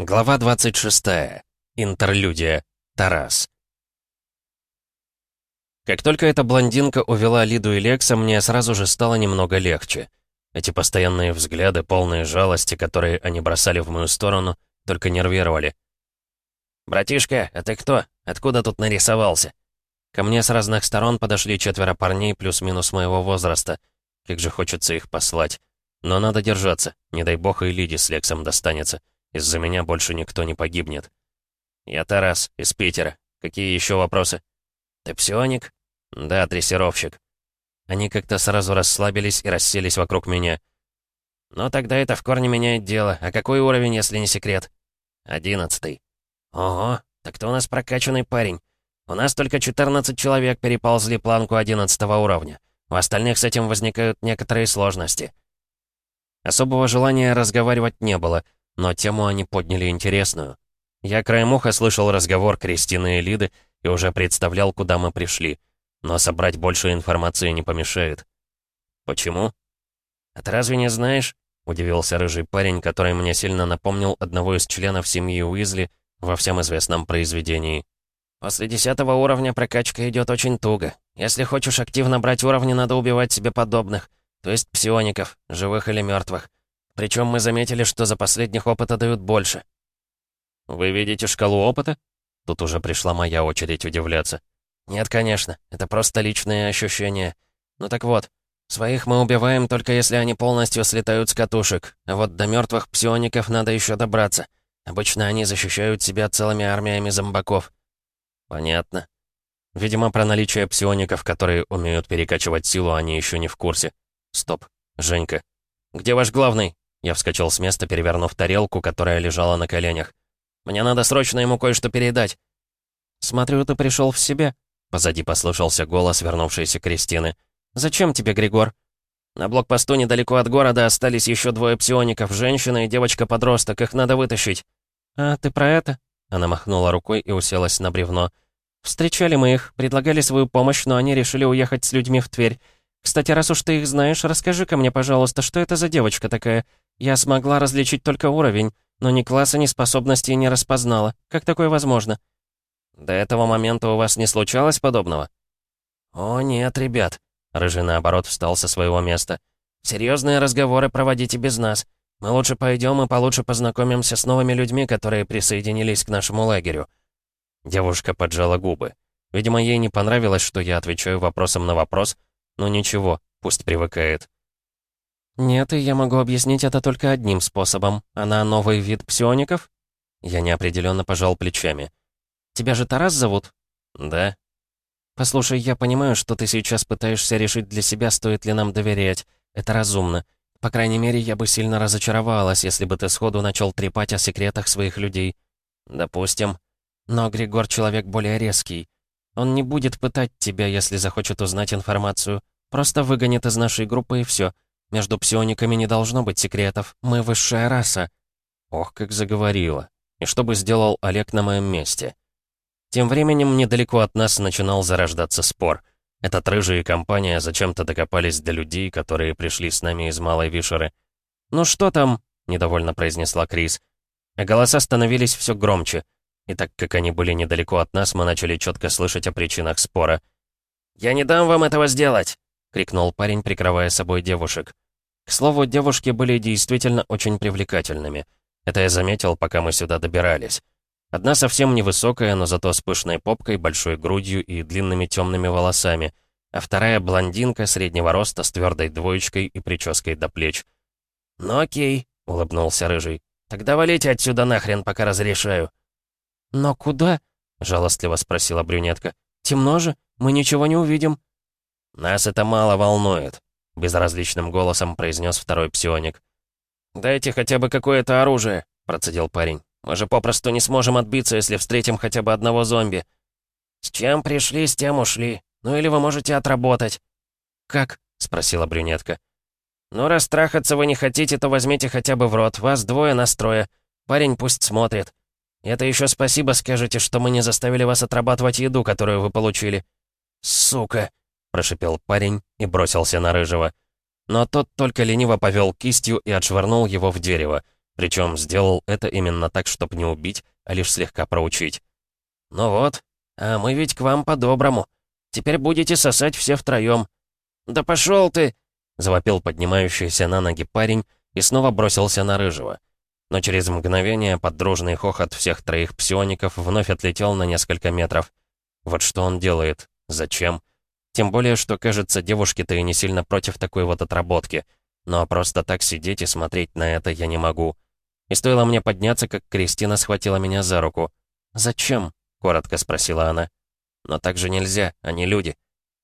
Глава 26. Интерлюдия. Тарас. Как только эта блондинка увела Лиду и Лекса, мне сразу же стало немного легче. Эти постоянные взгляды, полные жалости, которые они бросали в мою сторону, только нервировали. «Братишка, а ты кто? Откуда тут нарисовался?» Ко мне с разных сторон подошли четверо парней плюс-минус моего возраста. Как же хочется их послать. Но надо держаться, не дай бог и Лиде с Лексом достанется. Из-за меня больше никто не погибнет. Я Тарас, из Питера. Какие еще вопросы? Ты псионик? Да, дрессировщик. Они как-то сразу расслабились и расселись вокруг меня. Но тогда это в корне меняет дело. А какой уровень, если не секрет? Одиннадцатый. Ого, так ты у нас прокачанный парень. У нас только 14 человек переползли планку 11 уровня. У остальных с этим возникают некоторые сложности. Особого желания разговаривать не было — но тему они подняли интересную. Я краем уха слышал разговор Кристины и Лиды и уже представлял, куда мы пришли. Но собрать больше информации не помешает. «Почему?» «А ты разве не знаешь?» — удивился рыжий парень, который мне сильно напомнил одного из членов семьи Уизли во всем известном произведении. «После десятого уровня прокачка идет очень туго. Если хочешь активно брать уровни, надо убивать себе подобных, то есть псиоников, живых или мертвых. Причем мы заметили, что за последних опыта дают больше. «Вы видите шкалу опыта?» Тут уже пришла моя очередь удивляться. «Нет, конечно, это просто личные ощущения. Ну так вот, своих мы убиваем только если они полностью слетают с катушек, а вот до мертвых псиоников надо еще добраться. Обычно они защищают себя целыми армиями зомбаков». «Понятно. Видимо, про наличие псиоников, которые умеют перекачивать силу, они еще не в курсе. Стоп, Женька. Где ваш главный?» Я вскочил с места, перевернув тарелку, которая лежала на коленях. «Мне надо срочно ему кое-что передать». «Смотрю, ты пришел в себя», — позади послышался голос вернувшейся Кристины. «Зачем тебе, Григор?» «На блокпосту недалеко от города остались еще двое псиоников, женщина и девочка-подросток, их надо вытащить». «А, ты про это?» Она махнула рукой и уселась на бревно. «Встречали мы их, предлагали свою помощь, но они решили уехать с людьми в Тверь. Кстати, раз уж ты их знаешь, расскажи-ка мне, пожалуйста, что это за девочка такая? Я смогла различить только уровень, но ни класса, ни способностей не распознала. Как такое возможно? До этого момента у вас не случалось подобного? О, нет, ребят. Рыжий, наоборот, встал со своего места. Серьезные разговоры проводите без нас. Мы лучше пойдем и получше познакомимся с новыми людьми, которые присоединились к нашему лагерю. Девушка поджала губы. Видимо, ей не понравилось, что я отвечаю вопросом на вопрос, но ничего, пусть привыкает. «Нет, и я могу объяснить это только одним способом. Она новый вид псиоников?» Я неопределенно пожал плечами. «Тебя же Тарас зовут?» «Да». «Послушай, я понимаю, что ты сейчас пытаешься решить для себя, стоит ли нам доверять. Это разумно. По крайней мере, я бы сильно разочаровалась, если бы ты сходу начал трепать о секретах своих людей. Допустим. Но Григор человек более резкий. Он не будет пытать тебя, если захочет узнать информацию. Просто выгонит из нашей группы и все. Между псиониками не должно быть секретов. Мы высшая раса». Ох, как заговорила. И что бы сделал Олег на моем месте? Тем временем недалеко от нас начинал зарождаться спор. Этот рыжий и компания зачем-то докопались до людей, которые пришли с нами из Малой Вишеры. «Ну что там?» — недовольно произнесла Крис. А голоса становились все громче. И так как они были недалеко от нас, мы начали четко слышать о причинах спора. «Я не дам вам этого сделать!» — крикнул парень, прикрывая собой девушек. К слову, девушки были действительно очень привлекательными. Это я заметил, пока мы сюда добирались. Одна совсем невысокая, но зато с пышной попкой, большой грудью и длинными темными волосами, а вторая блондинка среднего роста с твердой двоечкой и прической до плеч. «Ну окей», — улыбнулся Рыжий. «Тогда валите отсюда нахрен, пока разрешаю». «Но куда?» — жалостливо спросила брюнетка. «Темно же, мы ничего не увидим». «Нас это мало волнует», — безразличным голосом произнес второй псионик. «Дайте хотя бы какое-то оружие», — процедил парень. «Мы же попросту не сможем отбиться, если встретим хотя бы одного зомби». «С чем пришли, с тем ушли. Ну или вы можете отработать». «Как?» — спросила брюнетка. «Ну, раз трахаться вы не хотите, то возьмите хотя бы в рот. Вас двое настроя. Парень пусть смотрит. Это еще спасибо скажете, что мы не заставили вас отрабатывать еду, которую вы получили». «Сука!» — прошипел парень и бросился на Рыжего. Но тот только лениво повел кистью и отшвырнул его в дерево. Причем сделал это именно так, чтобы не убить, а лишь слегка проучить. «Ну вот, а мы ведь к вам по-доброму. Теперь будете сосать все втроем». «Да пошел ты!» — завопил поднимающийся на ноги парень и снова бросился на Рыжего. Но через мгновение под дружный хохот всех троих псиоников вновь отлетел на несколько метров. Вот что он делает? Зачем? Тем более, что, кажется, девушки-то и не сильно против такой вот отработки. Но просто так сидеть и смотреть на это я не могу. И стоило мне подняться, как Кристина схватила меня за руку. «Зачем?» — коротко спросила она. «Но так же нельзя, они люди».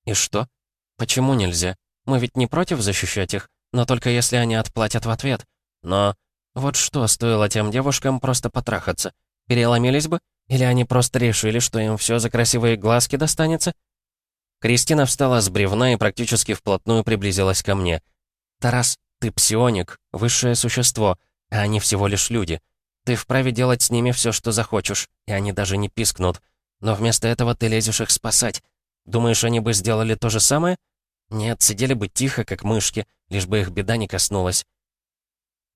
«И что? Почему нельзя? Мы ведь не против защищать их, но только если они отплатят в ответ. Но вот что стоило тем девушкам просто потрахаться? Переломились бы? Или они просто решили, что им все за красивые глазки достанется? Кристина встала с бревна и практически вплотную приблизилась ко мне. «Тарас, ты псионик, высшее существо, а они всего лишь люди. Ты вправе делать с ними все, что захочешь, и они даже не пискнут. Но вместо этого ты лезешь их спасать. Думаешь, они бы сделали то же самое? Нет, сидели бы тихо, как мышки, лишь бы их беда не коснулась.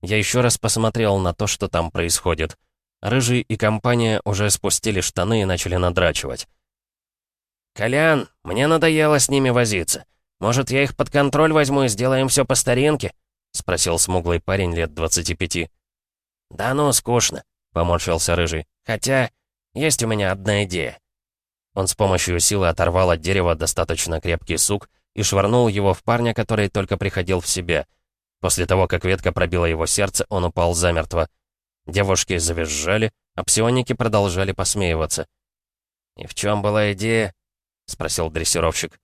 Я еще раз посмотрел на то, что там происходит. Рыжий и компания уже спустили штаны и начали надрачивать. «Колян, мне надоело с ними возиться. Может, я их под контроль возьму и сделаем все по старинке?» — спросил смуглый парень лет 25. «Да ну, скучно», — поморщился Рыжий. «Хотя, есть у меня одна идея». Он с помощью силы оторвал от дерева достаточно крепкий сук и швырнул его в парня, который только приходил в себя — После того, как ветка пробила его сердце, он упал замертво. Девушки завизжали, а псионики продолжали посмеиваться. «И в чем была идея?» — спросил дрессировщик.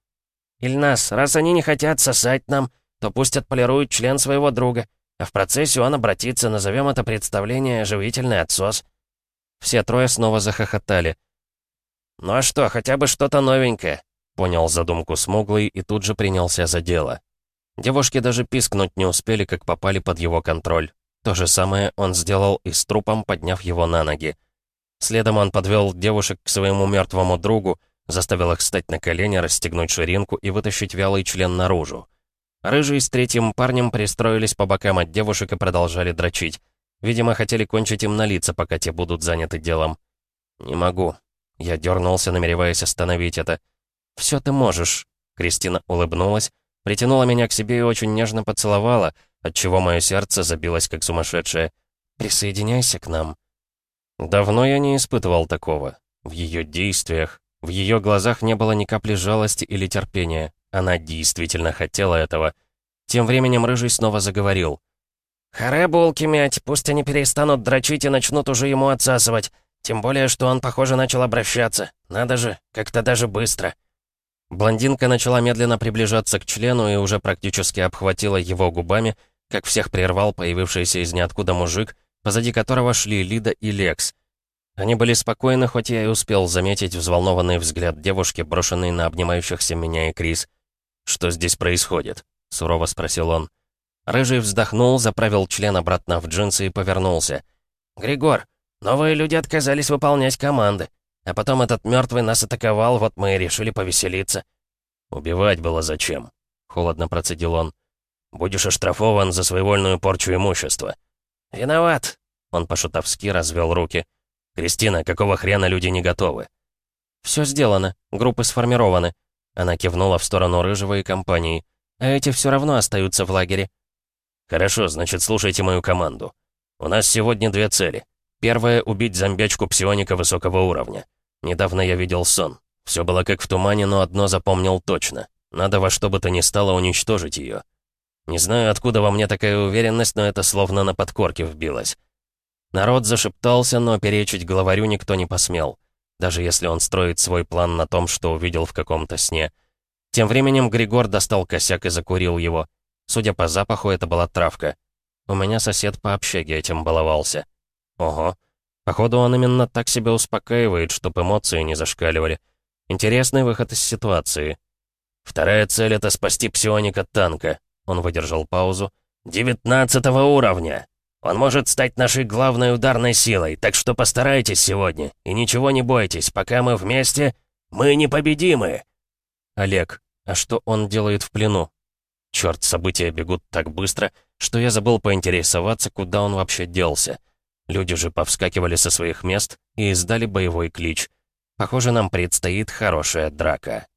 «Ильнас, раз они не хотят сосать нам, то пусть отполируют член своего друга, а в процессе он обратится, назовем это представление «оживительный отсос». Все трое снова захохотали. «Ну а что, хотя бы что-то новенькое?» — понял задумку смуглый и тут же принялся за дело. Девушки даже пискнуть не успели, как попали под его контроль. То же самое он сделал и с трупом, подняв его на ноги. Следом он подвел девушек к своему мертвому другу, заставил их встать на колени, расстегнуть ширинку и вытащить вялый член наружу. Рыжий с третьим парнем пристроились по бокам от девушек и продолжали дрочить. Видимо, хотели кончить им на лица, пока те будут заняты делом. «Не могу». Я дернулся, намереваясь остановить это. «Все ты можешь», — Кристина улыбнулась, Притянула меня к себе и очень нежно поцеловала, отчего мое сердце забилось как сумасшедшее. «Присоединяйся к нам». Давно я не испытывал такого. В ее действиях, в ее глазах не было ни капли жалости или терпения. Она действительно хотела этого. Тем временем Рыжий снова заговорил. «Харе булки мять, пусть они перестанут дрочить и начнут уже ему отсасывать. Тем более, что он, похоже, начал обращаться. Надо же, как-то даже быстро». Блондинка начала медленно приближаться к члену и уже практически обхватила его губами, как всех прервал появившийся из ниоткуда мужик, позади которого шли Лида и Лекс. Они были спокойны, хоть я и успел заметить взволнованный взгляд девушки, брошенный на обнимающихся меня и Крис. «Что здесь происходит?» — сурово спросил он. Рыжий вздохнул, заправил член обратно в джинсы и повернулся. «Григор, новые люди отказались выполнять команды. А потом этот мертвый нас атаковал, вот мы и решили повеселиться». «Убивать было зачем?» — холодно процедил он. «Будешь оштрафован за своевольную порчу имущества». «Виноват!» — он по-шутовски развел руки. «Кристина, какого хрена люди не готовы?» «Все сделано, группы сформированы». Она кивнула в сторону Рыжего и компании. «А эти все равно остаются в лагере». «Хорошо, значит, слушайте мою команду. У нас сегодня две цели. Первая — убить зомбячку псионика высокого уровня. Недавно я видел сон. Все было как в тумане, но одно запомнил точно. Надо во что бы то ни стало уничтожить ее. Не знаю, откуда во мне такая уверенность, но это словно на подкорке вбилось. Народ зашептался, но перечить главарю никто не посмел. Даже если он строит свой план на том, что увидел в каком-то сне. Тем временем Григор достал косяк и закурил его. Судя по запаху, это была травка. У меня сосед по общаге этим баловался. Ого, Походу, он именно так себя успокаивает, чтобы эмоции не зашкаливали. Интересный выход из ситуации. Вторая цель — это спасти псионика танка. Он выдержал паузу. «Девятнадцатого уровня! Он может стать нашей главной ударной силой, так что постарайтесь сегодня. И ничего не бойтесь, пока мы вместе, мы непобедимы!» «Олег, а что он делает в плену?» Черт, события бегут так быстро, что я забыл поинтересоваться, куда он вообще делся. Люди же повскакивали со своих мест и издали боевой клич. Похоже, нам предстоит хорошая драка.